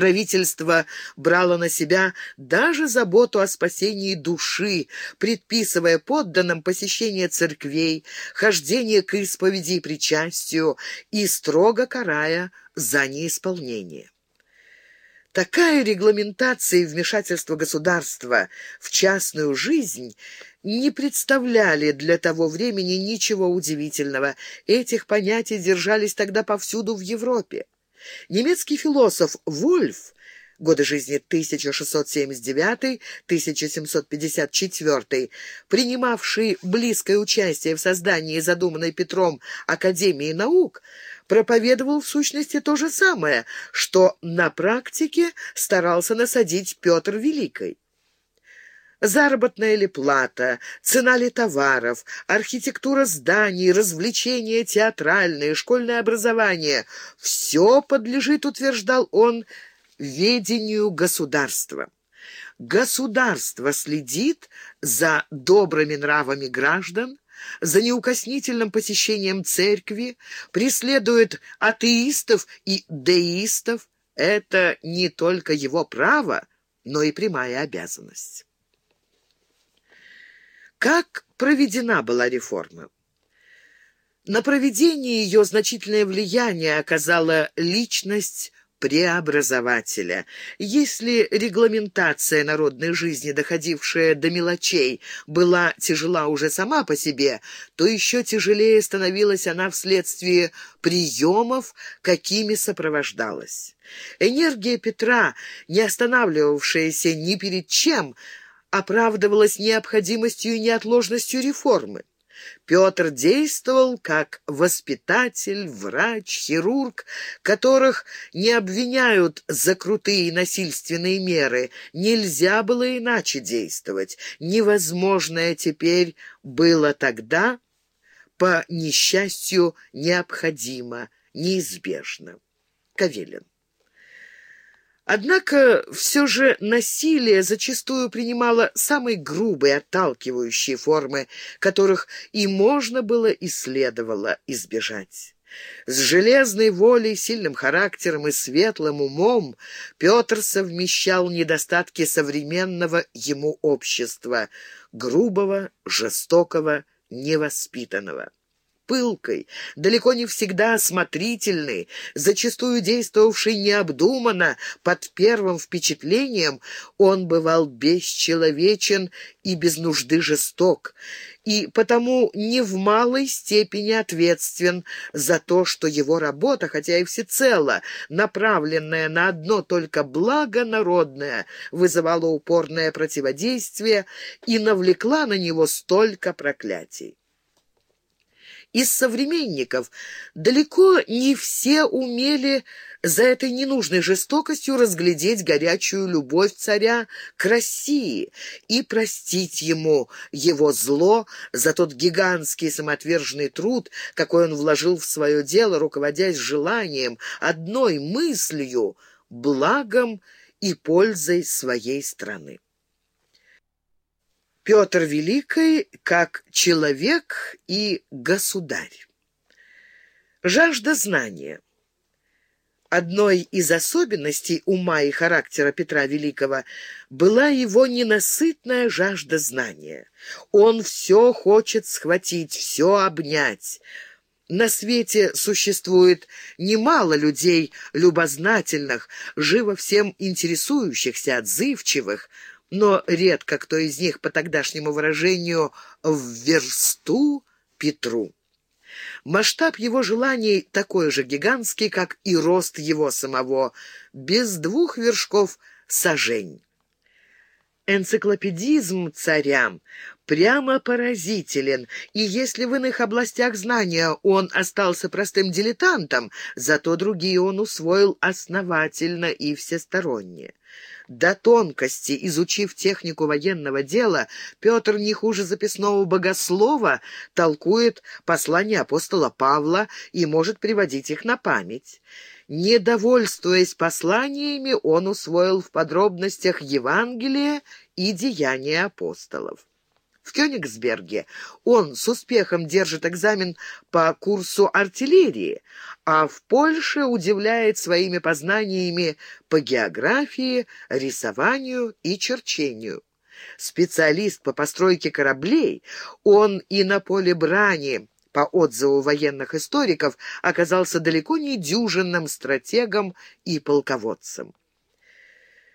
Правительство брало на себя даже заботу о спасении души, предписывая подданным посещение церквей, хождение к исповеди и причастию и строго карая за неисполнение. Такая регламентация и вмешательство государства в частную жизнь не представляли для того времени ничего удивительного. Этих понятий держались тогда повсюду в Европе. Немецкий философ Вольф годы жизни 1679-1754, принимавший близкое участие в создании задуманной Петром Академии наук, проповедовал в сущности то же самое, что на практике старался насадить Петр Великий. Заработная ли плата, цена ли товаров, архитектура зданий, развлечения театральные, школьное образование — все подлежит, утверждал он, ведению государства. Государство следит за добрыми нравами граждан, за неукоснительным посещением церкви, преследует атеистов и деистов. Это не только его право, но и прямая обязанность. Как проведена была реформа? На проведение ее значительное влияние оказала личность преобразователя. Если регламентация народной жизни, доходившая до мелочей, была тяжела уже сама по себе, то еще тяжелее становилась она вследствие приемов, какими сопровождалась. Энергия Петра, не останавливавшаяся ни перед чем, оправдывалась необходимостью и неотложностью реформы. Петр действовал как воспитатель, врач, хирург, которых не обвиняют за крутые насильственные меры. Нельзя было иначе действовать. Невозможное теперь было тогда, по несчастью, необходимо, неизбежно. Кавелин. Однако все же насилие зачастую принимало самые грубые, отталкивающие формы, которых и можно было и следовало избежать. С железной волей, сильным характером и светлым умом Петр совмещал недостатки современного ему общества, грубого, жестокого, невоспитанного пылкой, далеко не всегда осмотрительный, зачастую действовавший необдуманно, под первым впечатлением, он бывал бесчеловечен и без нужды жесток, и потому не в малой степени ответственен за то, что его работа, хотя и всецело направленная на одно только благо народное, вызывала упорное противодействие и навлекла на него столько проклятий. Из современников далеко не все умели за этой ненужной жестокостью разглядеть горячую любовь царя к России и простить ему его зло за тот гигантский самоотверженный труд, какой он вложил в свое дело, руководясь желанием, одной мыслью, благом и пользой своей страны. Петр Великий как человек и государь. Жажда знания. Одной из особенностей ума и характера Петра Великого была его ненасытная жажда знания. Он все хочет схватить, все обнять. На свете существует немало людей любознательных, живо всем интересующихся, отзывчивых, но редко кто из них, по тогдашнему выражению, в версту Петру. Масштаб его желаний такой же гигантский, как и рост его самого, без двух вершков сажень. Энциклопедизм царя прямо поразителен, и если в иных областях знания он остался простым дилетантом, зато другие он усвоил основательно и всесторонне. До тонкости, изучив технику военного дела, Петр не хуже записного богослова толкует послания апостола Павла и может приводить их на память. Недовольствуясь посланиями, он усвоил в подробностях Евангелие и деяния апостолов. В Кёнигсберге он с успехом держит экзамен по курсу артиллерии, а в Польше удивляет своими познаниями по географии, рисованию и черчению. Специалист по постройке кораблей, он и на поле брани по отзыву военных историков, оказался далеко не дюжинным стратегом и полководцем.